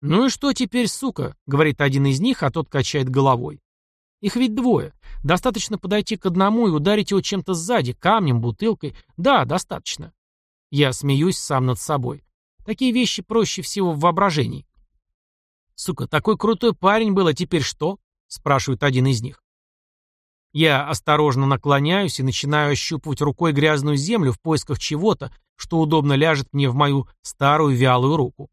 «Ну и что теперь, сука?» — говорит один из них, а тот качает головой. «Их ведь двое. Достаточно подойти к одному и ударить его чем-то сзади, камнем, бутылкой. Да, достаточно». Я смеюсь сам над собой. Такие вещи проще всего в воображении. «Сука, такой крутой парень был, а теперь что?» — спрашивает один из них. Я осторожно наклоняюсь и начинаю ощупывать рукой грязную землю в поисках чего-то, что удобно ляжет мне в мою старую вялую руку.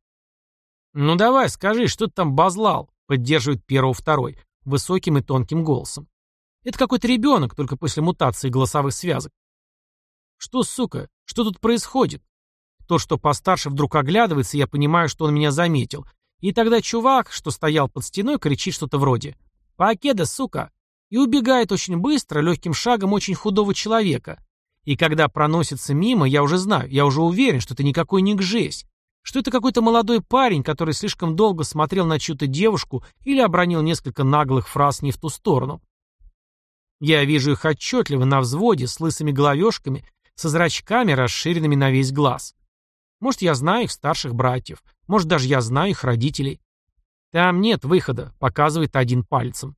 «Ну давай, скажи, что ты там базлал?» — поддерживает первого второй, высоким и тонким голосом. «Это какой-то ребенок, только после мутации голосовых связок». «Что, сука, что тут происходит?» То, что постарше вдруг оглядывается, я понимаю, что он меня заметил. И тогда чувак, что стоял под стеной, кричит что-то вроде «Покеда, сука!» и убегает очень быстро, легким шагом очень худого человека. И когда проносится мимо, я уже знаю, я уже уверен, что это никакой не гжесь, что это какой-то молодой парень, который слишком долго смотрел на чью-то девушку или обронил несколько наглых фраз не в ту сторону. Я вижу их отчетливо на взводе, с лысыми головешками, со зрачками, расширенными на весь глаз. Может, я знаю их старших братьев, может, даже я знаю их родителей. Там нет выхода, показывает один пальцем.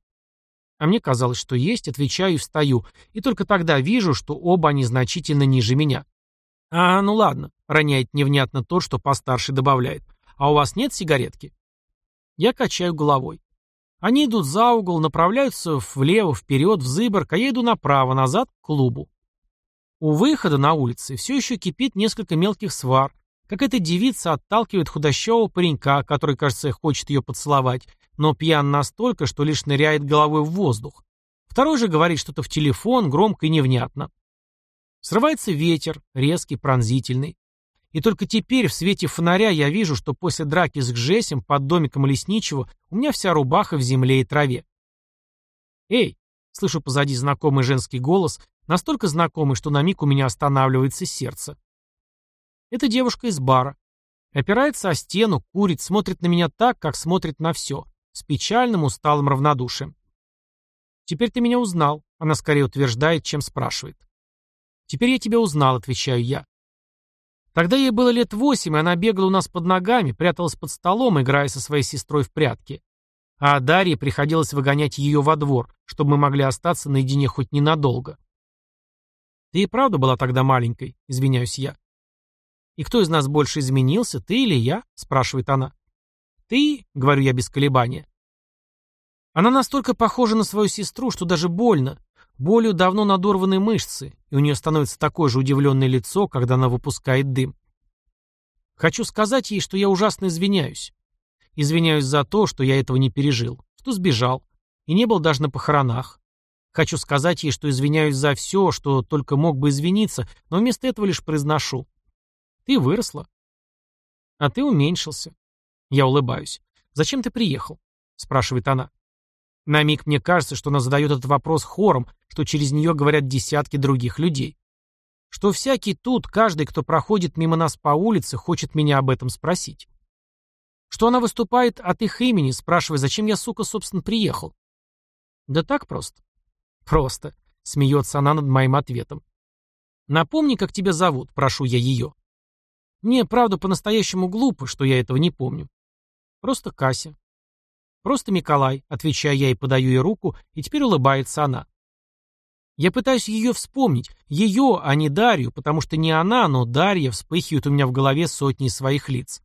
А мне казалось, что есть, отвечаю и встаю, и только тогда вижу, что оба они значительно ниже меня. А, ну ладно, роняет невнятно тот, что постарше добавляет. А у вас нет сигаретки? Я качаю головой. Они идут за угол, направляются влево, вперед, в Зыборг, а я иду направо, назад, к клубу. У выхода на улице все еще кипит несколько мелких свар. Какая-то девица отталкивает худощавого паренька, который, кажется, хочет ее поцеловать, но пьян настолько, что лишь ныряет головой в воздух. Второй же говорит что-то в телефон, громко и невнятно. Срывается ветер, резкий, пронзительный. И только теперь в свете фонаря я вижу, что после драки с Гжесем под домиком лесничего у меня вся рубаха в земле и траве. «Эй!» — слышу позади знакомый женский голос, настолько знакомый, что на миг у меня останавливается сердце. Это девушка из бара. Опирается о стену, курит, смотрит на меня так, как смотрит на все, с печальным, усталым равнодушием. «Теперь ты меня узнал», — она скорее утверждает, чем спрашивает. «Теперь я тебя узнал», — отвечаю я. Тогда ей было лет восемь, и она бегала у нас под ногами, пряталась под столом, играя со своей сестрой в прятки. А Дарье приходилось выгонять ее во двор, чтобы мы могли остаться наедине хоть ненадолго. «Ты и правда была тогда маленькой?» — извиняюсь я. «И кто из нас больше изменился, ты или я?» — спрашивает она. «Ты?» — говорю я без колебания. Она настолько похожа на свою сестру, что даже больно, Болью давно надорваны мышцы, и у нее становится такое же удивленное лицо, когда она выпускает дым. Хочу сказать ей, что я ужасно извиняюсь. Извиняюсь за то, что я этого не пережил, что сбежал, и не был даже на похоронах. Хочу сказать ей, что извиняюсь за все, что только мог бы извиниться, но вместо этого лишь произношу. Ты выросла. А ты уменьшился. Я улыбаюсь. Зачем ты приехал? Спрашивает она. На миг мне кажется, что она задает этот вопрос хором, что через нее говорят десятки других людей. Что всякий тут, каждый, кто проходит мимо нас по улице, хочет меня об этом спросить. Что она выступает от их имени, спрашивая, зачем я, сука, собственно, приехал. Да так просто. Просто. Смеется она над моим ответом. Напомни, как тебя зовут, прошу я ее. Мне, правда, по-настоящему глупо, что я этого не помню. Просто Кася. «Просто Николай», — отвечаю я и подаю ей руку, и теперь улыбается она. Я пытаюсь ее вспомнить, ее, а не Дарью, потому что не она, но Дарья вспыхивает у меня в голове сотни своих лиц.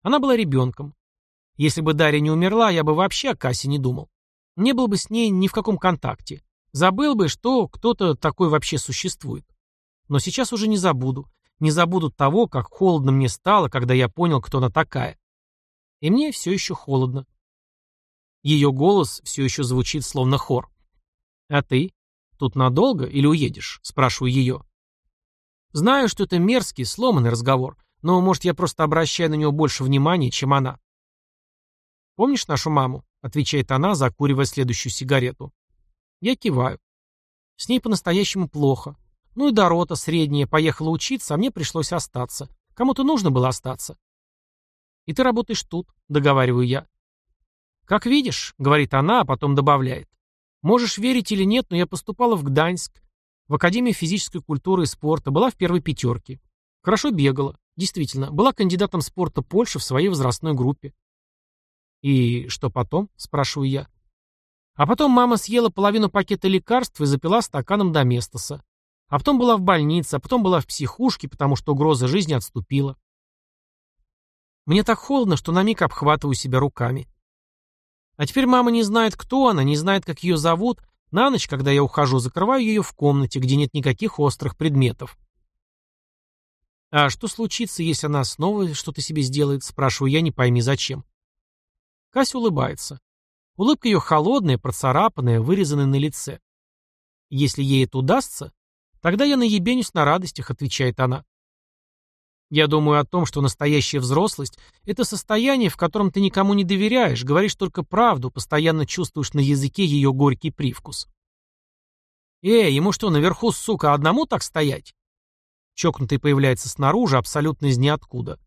Она была ребенком. Если бы Дарья не умерла, я бы вообще о Кассе не думал. Не был бы с ней ни в каком контакте. Забыл бы, что кто-то такой вообще существует. Но сейчас уже не забуду. Не забуду того, как холодно мне стало, когда я понял, кто она такая. И мне все еще холодно. Ее голос все еще звучит словно хор. «А ты? Тут надолго или уедешь?» – спрашиваю ее. Знаю, что это мерзкий, сломанный разговор, но, может, я просто обращаю на него больше внимания, чем она. «Помнишь нашу маму?» – отвечает она, закуривая следующую сигарету. Я киваю. С ней по-настоящему плохо. Ну и Дорота, средняя, поехала учиться, а мне пришлось остаться. Кому-то нужно было остаться. «И ты работаешь тут», — договариваю я. «Как видишь», — говорит она, а потом добавляет. «Можешь верить или нет, но я поступала в Гданьск, в Академию физической культуры и спорта, была в первой пятерке. Хорошо бегала. Действительно, была кандидатом спорта Польши в своей возрастной группе. «И что потом?» – спрашиваю я. А потом мама съела половину пакета лекарств и запила стаканом доместоса. А потом была в больнице, а потом была в психушке, потому что угроза жизни отступила. Мне так холодно, что на миг обхватываю себя руками. А теперь мама не знает, кто она, не знает, как ее зовут. На ночь, когда я ухожу, закрываю ее в комнате, где нет никаких острых предметов. «А что случится, если она снова что-то себе сделает?» Спрашиваю я, не пойми зачем. Кася улыбается. Улыбка ее холодная, процарапанная, вырезанная на лице. «Если ей это удастся, тогда я наебенюсь на радостях», — отвечает она. Я думаю о том, что настоящая взрослость – это состояние, в котором ты никому не доверяешь, говоришь только правду, постоянно чувствуешь на языке ее горький привкус. «Эй, ему что, наверху, сука, одному так стоять?» Чокнутый появляется снаружи, абсолютно из ниоткуда.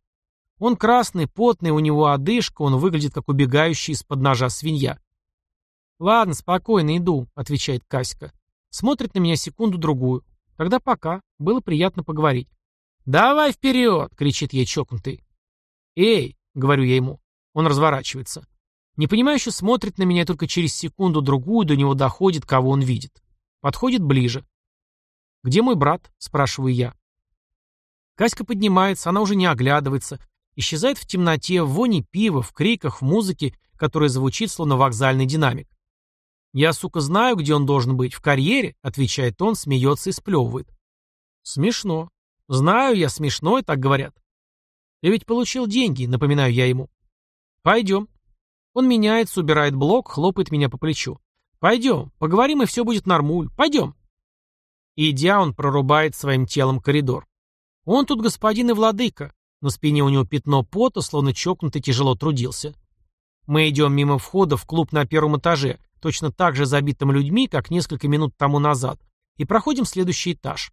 Он красный, потный, у него одышка, он выглядит как убегающий из-под ножа свинья. «Ладно, спокойно, иду», — отвечает Каська. Смотрит на меня секунду-другую. Тогда пока. Было приятно поговорить. «Давай вперед!» — кричит ей чокнутый. «Эй!» — говорю я ему. Он разворачивается. Непонимающе смотрит на меня, только через секунду-другую до него доходит, кого он видит. Подходит ближе. «Где мой брат?» — спрашиваю я. Каська поднимается, она уже не оглядывается, исчезает в темноте, в воне пива, в криках, в музыке, которая звучит, словно вокзальный динамик. «Я, сука, знаю, где он должен быть. В карьере», — отвечает он, смеется и сплевывает. Смешно. Знаю я, смешно, и так говорят. Ты ведь получил деньги, напоминаю я ему. Пойдем. Он меняется, убирает блок, хлопает меня по плечу. Пойдем, поговорим, и все будет нормуль. Пойдем. Идя, он прорубает своим телом коридор. Он тут господин и владыка. На спине у него пятно пота, словно чокнутый тяжело трудился. Мы идем мимо входа в клуб на первом этаже, точно так же забитым людьми, как несколько минут тому назад, и проходим следующий этаж.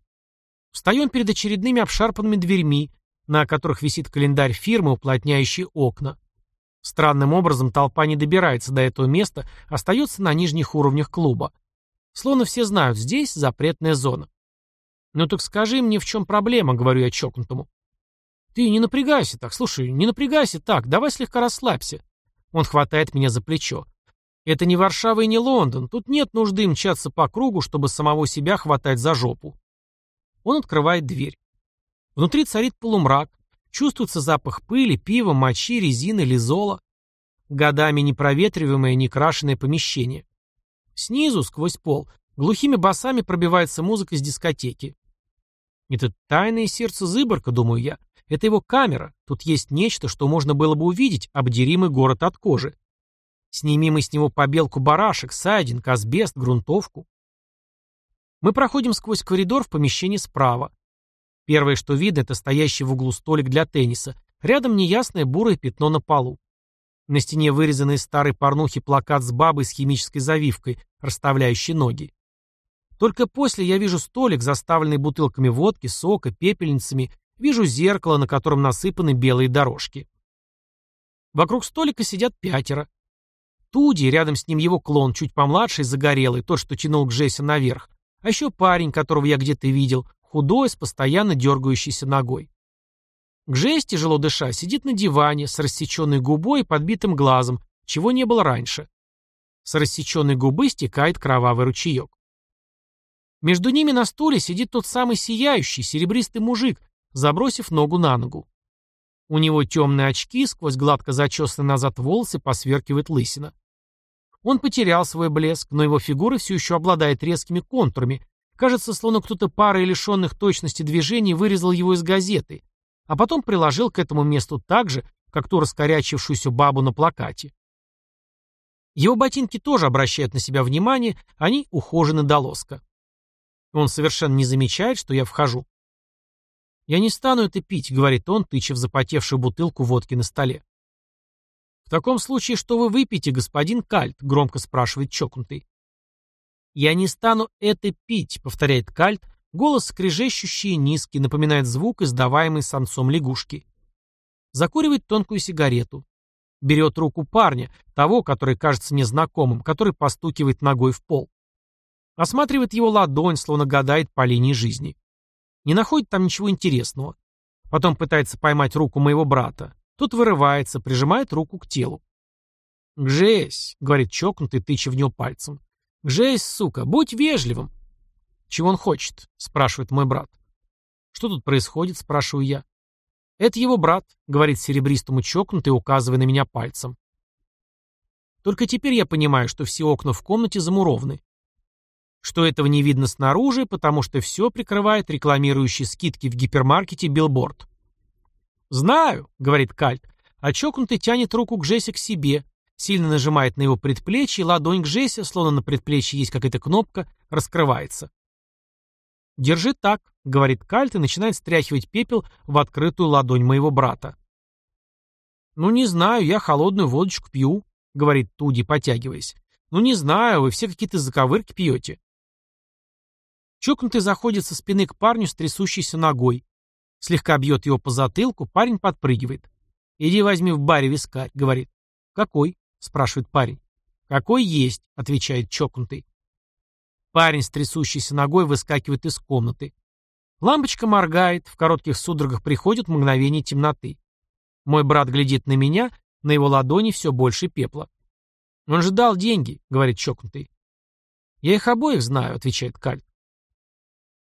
Встаем перед очередными обшарпанными дверьми, на которых висит календарь фирмы, уплотняющий окна. Странным образом толпа не добирается до этого места, остается на нижних уровнях клуба. Словно все знают, здесь запретная зона. «Ну так скажи мне, в чем проблема», — говорю я чокнутому. «Ты не напрягайся так, слушай, не напрягайся так, давай слегка расслабься». Он хватает меня за плечо. «Это не Варшава и не Лондон, тут нет нужды мчаться по кругу, чтобы самого себя хватать за жопу». Он открывает дверь. Внутри царит полумрак, чувствуется запах пыли, пива, мочи, резины, лизола. Годами непроветриваемое, некрашенное помещение. Снизу, сквозь пол, глухими басами пробивается музыка с дискотеки. Это тайное сердце Зыборка, думаю я. Это его камера. Тут есть нечто, что можно было бы увидеть, обдеримый город от кожи. Снимем мы с него побелку барашек, сайдинг, асбест, грунтовку. Мы проходим сквозь коридор в помещение справа. Первое, что видно, это стоящий в углу столик для тенниса. Рядом неясное бурое пятно на полу. На стене вырезанный из старой порнухи плакат с бабой с химической завивкой, расставляющей ноги. Только после я вижу столик, заставленный бутылками водки, сока, пепельницами, вижу зеркало, на котором насыпаны белые дорожки. Вокруг столика сидят пятеро. Туди, рядом с ним его клон, чуть помладший, загорелый, тот, что тянул к Жесе наверх, а еще парень, которого я где-то видел, худой, с постоянно дергающейся ногой. Гжесь, тяжело дыша, сидит на диване с рассеченной губой и подбитым глазом, чего не было раньше. С рассеченной губы стекает кровавый ручеек. Между ними на стуле сидит тот самый сияющий, серебристый мужик, забросив ногу на ногу. У него темные очки, сквозь гладко зачесанные назад волосы посверкивает лысина. Он потерял свой блеск, но его фигура все еще обладает резкими контурами. Кажется, словно кто-то парой лишенных точности движений вырезал его из газеты, а потом приложил к этому месту так же, как ту раскорячившуюся бабу на плакате. Его ботинки тоже обращают на себя внимание, они ухожены до лоска. Он совершенно не замечает, что я вхожу. «Я не стану это пить», — говорит он, тыча в запотевшую бутылку водки на столе таком случае что вы выпьете, господин Кальт?» — громко спрашивает чокнутый. «Я не стану это пить», — повторяет Кальт, голос скрежещущий и низкий, напоминает звук, издаваемый самцом лягушки. Закуривает тонкую сигарету. Берет руку парня, того, который кажется незнакомым, который постукивает ногой в пол. Осматривает его ладонь, словно гадает по линии жизни. Не находит там ничего интересного. Потом пытается поймать руку моего брата. Тот вырывается, прижимает руку к телу. «Гжесь», — говорит чокнутый, тыча в него пальцем. «Гжесь, сука, будь вежливым». «Чего он хочет?» — спрашивает мой брат. «Что тут происходит?» — спрашиваю я. «Это его брат», — говорит серебристому чокнутый, указывая на меня пальцем. Только теперь я понимаю, что все окна в комнате замурованы. Что этого не видно снаружи, потому что все прикрывает рекламирующий скидки в гипермаркете билборд. «Знаю», — говорит Кальт, а чокнутый тянет руку к Жесе к себе, сильно нажимает на его предплечье, ладонь к Жесе, словно на предплечье есть какая-то кнопка, раскрывается. «Держи так», — говорит Кальт и начинает стряхивать пепел в открытую ладонь моего брата. «Ну, не знаю, я холодную водочку пью», — говорит Туди, потягиваясь. «Ну, не знаю, вы все какие-то заковырки пьете». Чокнутый заходит со спины к парню с трясущейся ногой. Слегка бьет его по затылку, парень подпрыгивает. «Иди возьми в баре вискарь», — говорит. «Какой?» — спрашивает парень. «Какой есть», — отвечает чокнутый. Парень с трясущейся ногой выскакивает из комнаты. Лампочка моргает, в коротких судорогах приходит мгновение темноты. Мой брат глядит на меня, на его ладони все больше пепла. «Он же дал деньги», — говорит чокнутый. «Я их обоих знаю», — отвечает Кальт.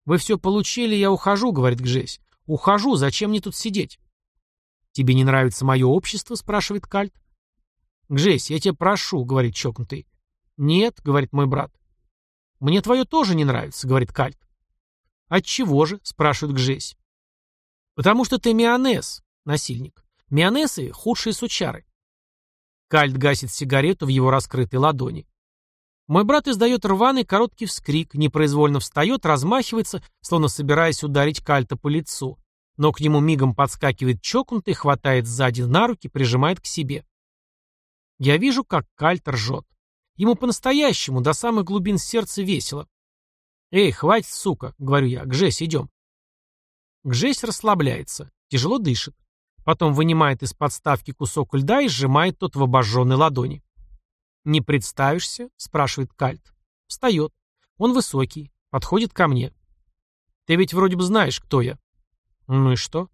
«Вы все получили, я ухожу», — говорит Гжесь. «Ухожу, зачем мне тут сидеть?» «Тебе не нравится мое общество?» — спрашивает Кальт. «Гжесь, я тебя прошу», — говорит чокнутый. «Нет», — говорит мой брат. «Мне твое тоже не нравится», — говорит Кальт. «Отчего же?» — спрашивает Гжесь. «Потому что ты мионез, насильник. Мионесы — худшие сучары». Кальт гасит сигарету в его раскрытой ладони. Мой брат издает рваный короткий вскрик, непроизвольно встает, размахивается, словно собираясь ударить Кальта по лицу. Но к нему мигом подскакивает чокнутый, хватает сзади на руки, прижимает к себе. Я вижу, как Кальт ржет. Ему по-настоящему, до самых глубин сердца весело. «Эй, хватит, сука!» — говорю я. «Гжесь, идем!» Гжесь расслабляется, тяжело дышит. Потом вынимает из подставки кусок льда и сжимает тот в обожженной ладони. «Не представишься?» — спрашивает Кальт. Встает. Он высокий, подходит ко мне. «Ты ведь вроде бы знаешь, кто я». «Ну и что?»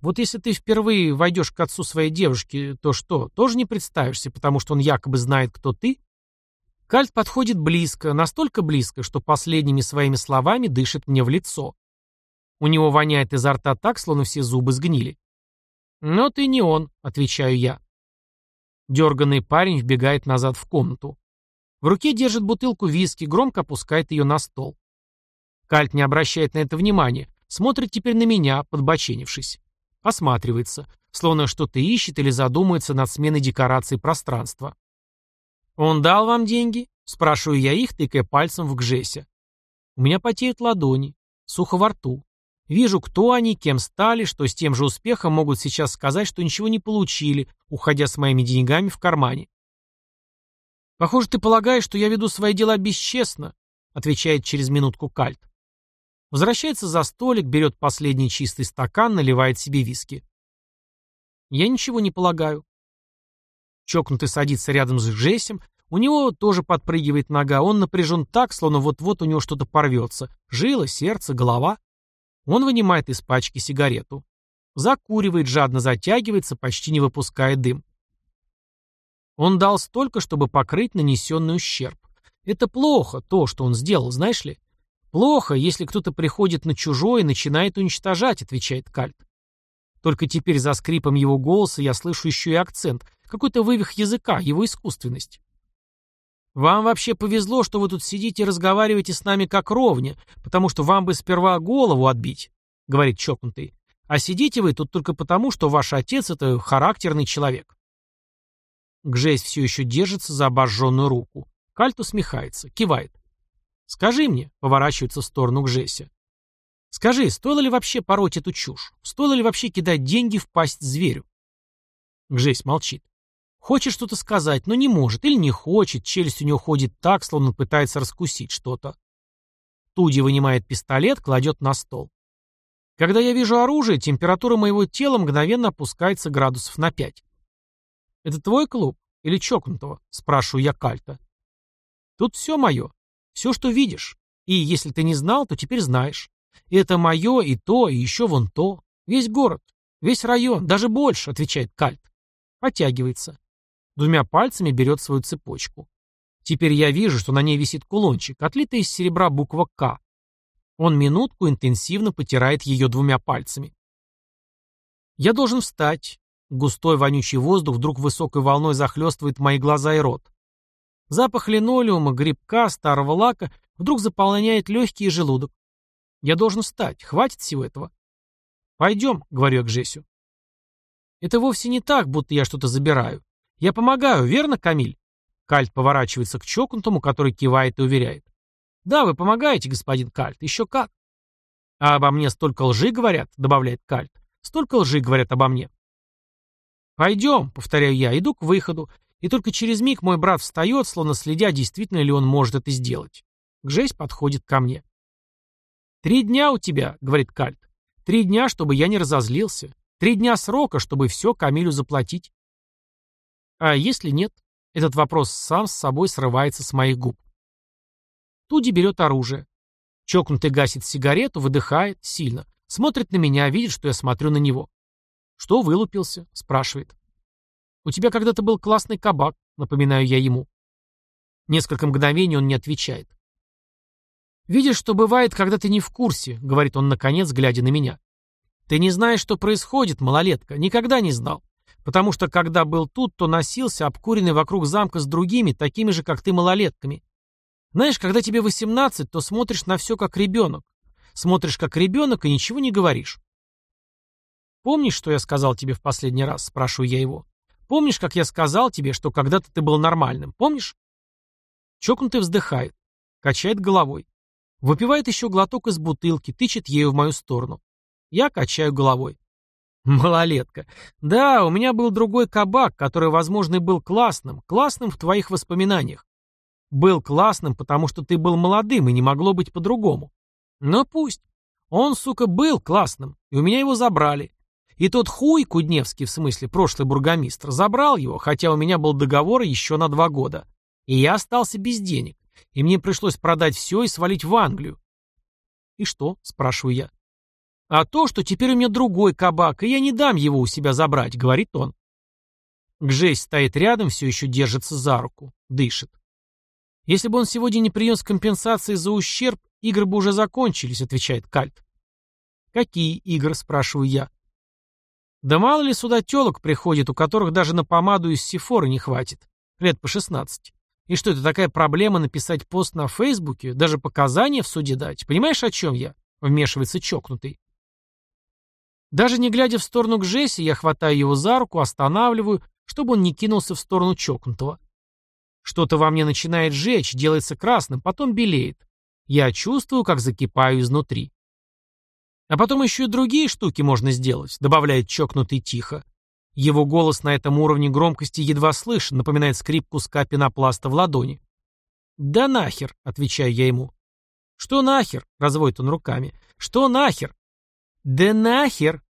«Вот если ты впервые войдешь к отцу своей девушки, то что, тоже не представишься, потому что он якобы знает, кто ты?» Кальт подходит близко, настолько близко, что последними своими словами дышит мне в лицо. У него воняет изо рта так, словно все зубы сгнили. «Но ты не он», — отвечаю я. Дерганный парень вбегает назад в комнату. В руке держит бутылку виски, громко опускает ее на стол. Кальт не обращает на это внимания, смотрит теперь на меня, подбоченившись. Осматривается, словно что-то ищет или задумается над сменой декорации пространства. «Он дал вам деньги?» — спрашиваю я их, тыкая пальцем в Гжеся. У меня потеют ладони, сухо во рту. Вижу, кто они, кем стали, что с тем же успехом могут сейчас сказать, что ничего не получили, уходя с моими деньгами в кармане. «Похоже, ты полагаешь, что я веду свои дела бесчестно», — отвечает через минутку Кальт. Возвращается за столик, берет последний чистый стакан, наливает себе виски. Я ничего не полагаю. Чокнутый садится рядом с Джессем, у него тоже подпрыгивает нога, он напряжен так, словно вот-вот у него что-то порвется. Жило, сердце, голова. Он вынимает из пачки сигарету. Закуривает, жадно затягивается, почти не выпуская дым. Он дал столько, чтобы покрыть нанесенный ущерб. Это плохо, то, что он сделал, знаешь ли? Плохо, если кто-то приходит на чужое и начинает уничтожать, отвечает Кальт. Только теперь за скрипом его голоса я слышу еще и акцент, какой-то вывих языка, его искусственность. Вам вообще повезло, что вы тут сидите и разговариваете с нами как ровня, потому что вам бы сперва голову отбить, говорит чокнутый. А сидите вы тут только потому, что ваш отец это характерный человек. Гжесь все еще держится за обожженную руку. Кальт усмехается, кивает. «Скажи мне», — поворачивается в сторону Гжеся. «Скажи, стоило ли вообще пороть эту чушь? Стоило ли вообще кидать деньги в пасть зверю?» Гжесь молчит. Хочет что-то сказать, но не может, или не хочет, челюсть у него ходит так, словно пытается раскусить что-то. Туди вынимает пистолет, кладет на стол. Когда я вижу оружие, температура моего тела мгновенно опускается градусов на пять. «Это твой клуб или чокнутого?» – спрашиваю я Кальта. «Тут все мое. Все, что видишь. И если ты не знал, то теперь знаешь. И это мое, и то, и еще вон то. Весь город, весь район, даже больше», – отвечает Кальт. Потягивается. Двумя пальцами берет свою цепочку. Теперь я вижу, что на ней висит кулончик, отлитая из серебра буква «К». Он минутку интенсивно потирает ее двумя пальцами. Я должен встать. Густой вонючий воздух вдруг высокой волной захлестывает мои глаза и рот. Запах линолеума, грибка, старого лака вдруг заполняет легкий желудок. Я должен встать. Хватит всего этого. «Пойдем», — говорю я к Жесю. Это вовсе не так, будто я что-то забираю. Я помогаю, верно, Камиль? Кальт поворачивается к чокнутому, который кивает и уверяет. Да, вы помогаете, господин Кальт, еще как. А обо мне столько лжи говорят, добавляет Кальт. Столько лжи говорят обо мне. Пойдем, повторяю я, иду к выходу, и только через миг мой брат встает, словно следя, действительно ли он может это сделать. Гжесь подходит ко мне. «Три дня у тебя», — говорит Кальт. «Три дня, чтобы я не разозлился. Три дня срока, чтобы все Камилю заплатить». А если нет? Этот вопрос сам с собой срывается с моих губ. Туди берет оружие. Чокнутый гасит сигарету, выдыхает, сильно. Смотрит на меня, видит, что я смотрю на него. «Что вылупился?» — спрашивает. «У тебя когда-то был классный кабак», — напоминаю я ему. Несколько мгновений он не отвечает. «Видишь, что бывает, когда ты не в курсе», — говорит он наконец, глядя на меня. «Ты не знаешь, что происходит, малолетка, никогда не знал. Потому что когда был тут, то носился, обкуренный вокруг замка с другими, такими же, как ты, малолетками. Знаешь, когда тебе 18, то смотришь на все как ребенок. Смотришь как ребенок и ничего не говоришь. «Помнишь, что я сказал тебе в последний раз?» – спрашиваю я его. «Помнишь, как я сказал тебе, что когда-то ты был нормальным? Помнишь?» Чокнутый вздыхает, качает головой. Выпивает еще глоток из бутылки, тычет ею в мою сторону. Я качаю головой. Малолетка. Да, у меня был другой кабак, который, возможно, и был классным, классным в твоих воспоминаниях. Был классным, потому что ты был молодым, и не могло быть по-другому. Но пусть. Он, сука, был классным, и у меня его забрали. И тот хуй, Кудневский, в смысле, прошлый бургомистр, забрал его, хотя у меня был договор еще на два года. И я остался без денег. И мне пришлось продать все и свалить в Англию. «И что?» – спрашиваю я. «А то, что теперь у меня другой кабак, и я не дам его у себя забрать», — говорит он. Гжесь стоит рядом, все еще держится за руку, дышит. «Если бы он сегодня не принес компенсации за ущерб, игры бы уже закончились», — отвечает Кальт. «Какие игры?» — спрашиваю я. «Да мало ли сюда телок приходит, у которых даже на помаду из сифора не хватит. Лет по шестнадцать. И что, это такая проблема написать пост на Фейсбуке, даже показания в суде дать? Понимаешь, о чем я?» — вмешивается чокнутый. Даже не глядя в сторону к Жесси, я хватаю его за руку, останавливаю, чтобы он не кинулся в сторону чокнутого. Что-то во мне начинает жечь, делается красным, потом белеет. Я чувствую, как закипаю изнутри. А потом еще и другие штуки можно сделать, добавляет чокнутый тихо. Его голос на этом уровне громкости едва слышен, напоминает скрип куска пенопласта в ладони. «Да нахер», — отвечаю я ему. «Что нахер?» — разводит он руками. «Что нахер?» «Да нахер!»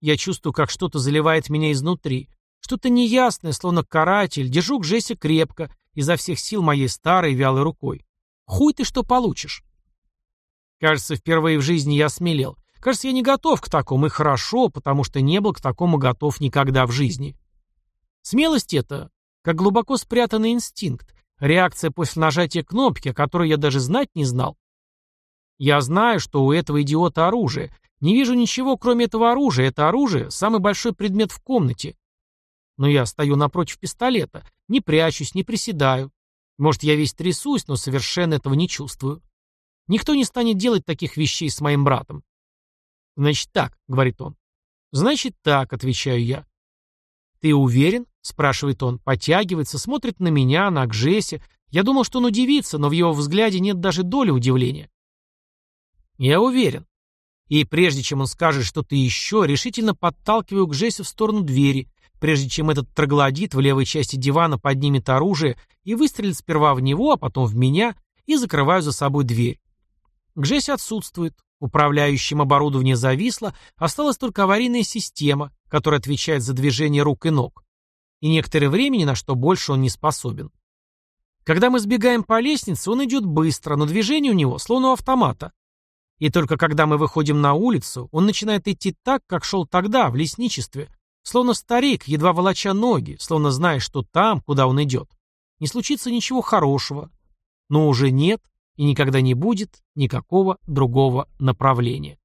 Я чувствую, как что-то заливает меня изнутри. Что-то неясное, словно каратель. Держу к Жесе крепко, изо всех сил моей старой вялой рукой. Хуй ты что получишь? Кажется, впервые в жизни я смелел. Кажется, я не готов к такому, и хорошо, потому что не был к такому готов никогда в жизни. Смелость это, как глубоко спрятанный инстинкт, реакция после нажатия кнопки, о которой я даже знать не знал. Я знаю, что у этого идиота оружие, не вижу ничего, кроме этого оружия. Это оружие — самый большой предмет в комнате. Но я стою напротив пистолета, не прячусь, не приседаю. Может, я весь трясусь, но совершенно этого не чувствую. Никто не станет делать таких вещей с моим братом. Значит так, — говорит он. Значит так, — отвечаю я. Ты уверен? — спрашивает он, потягивается, смотрит на меня, на Гжесе. Я думал, что он удивится, но в его взгляде нет даже доли удивления. Я уверен. И прежде чем он скажет что-то еще, решительно подталкиваю к в сторону двери, прежде чем этот троглодит в левой части дивана поднимет оружие и выстрелит сперва в него, а потом в меня, и закрываю за собой дверь. Гжесь отсутствует, управляющим оборудование зависло, осталась только аварийная система, которая отвечает за движение рук и ног. И некоторое время ни на что больше он не способен. Когда мы сбегаем по лестнице, он идет быстро, но движение у него словно у автомата. И только когда мы выходим на улицу, он начинает идти так, как шел тогда, в лесничестве, Словно старик, едва волоча ноги, словно зная, что там, куда он идет, не случится ничего хорошего, но уже нет и никогда не будет никакого другого направления.